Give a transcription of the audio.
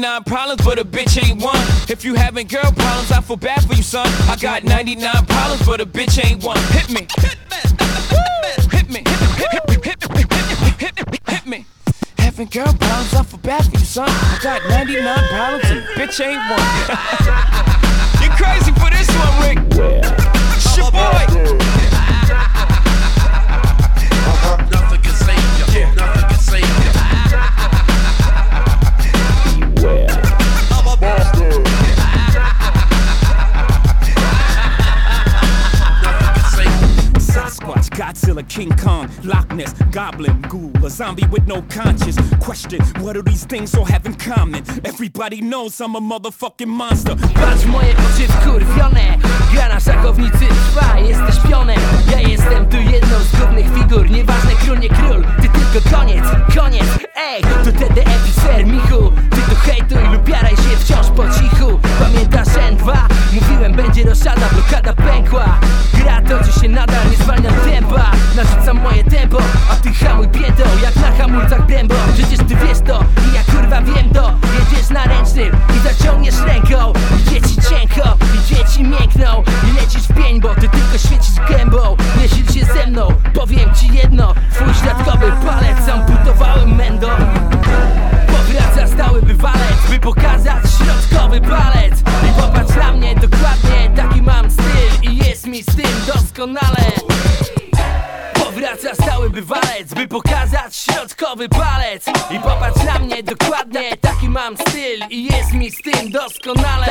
99 problems, but a bitch ain't one. If you having girl problems, I feel bad for you, son. I got 99 problems, but a bitch ain't one. Hit me. Hit me. Hit me. Having girl problems, I feel bad for you, son. I got 99 problems, and a bitch ain't one. Godzilla, King Kong, Loch Ness, Goblin, Ghoul, a zombie with no conscience. Question, what do these things all have in common? Everybody knows I'm a motherfucking monster. Patrz moje oczy wkurwione Gra na szachownicy trwa, jesteś pionem Ja jestem tu jedną z głównych figur Nieważne król, nie król, ty tylko koniec, koniec Ej, to TDF i ser Michu Ty tu hejtuj lub jaraj się wciąż po cichu Pamiętasz N2? Mówiłem będzie roszada, blokada pękła Gra toczy się nadal, nie zwalniam tempa Narzucam moje tempo, a ty hamuj biedą Jak na hamulcach dębo Przecież ty wiesz to i ja kurwa wiem to. Jedziesz na ręcznym i zaciągniesz ręką. Idzie ci cienko, idzie ci miękną. I lecisz w pień, bo ty tylko świecisz gębą. Nie sil się ze mną, powiem ci jedno. Twój środkowy palec amputowałem mędą Powraca stały bywalec, by pokazać środkowy palec. I popatrz na mnie dokładnie, taki mam styl I jest mi z tym doskonale Powraca stały bywalec, by pokazać środkowy palec. I popatrz na mnie dokładnie, taki mam styl. I jest mi z tym doskonale